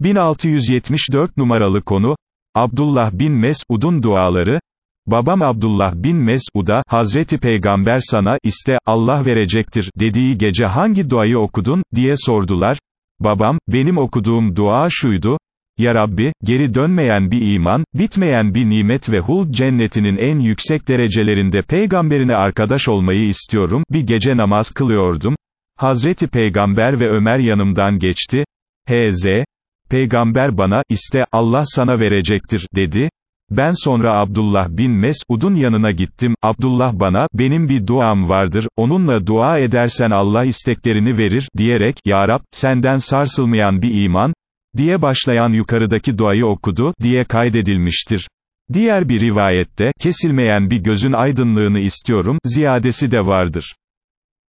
1674 numaralı konu, Abdullah bin Mes'ud'un duaları, babam Abdullah bin Mes'ud'a, Hazreti Peygamber sana, iste, Allah verecektir, dediği gece hangi duayı okudun, diye sordular, babam, benim okuduğum dua şuydu, ya Rabbi, geri dönmeyen bir iman, bitmeyen bir nimet ve hul cennetinin en yüksek derecelerinde peygamberine arkadaş olmayı istiyorum, bir gece namaz kılıyordum, Hazreti Peygamber ve Ömer yanımdan geçti, H.Z. Peygamber bana, iste, Allah sana verecektir, dedi. Ben sonra Abdullah bin Mes'ud'un yanına gittim, Abdullah bana, benim bir duam vardır, onunla dua edersen Allah isteklerini verir, diyerek, Ya Rab, senden sarsılmayan bir iman, diye başlayan yukarıdaki duayı okudu, diye kaydedilmiştir. Diğer bir rivayette, kesilmeyen bir gözün aydınlığını istiyorum, ziyadesi de vardır.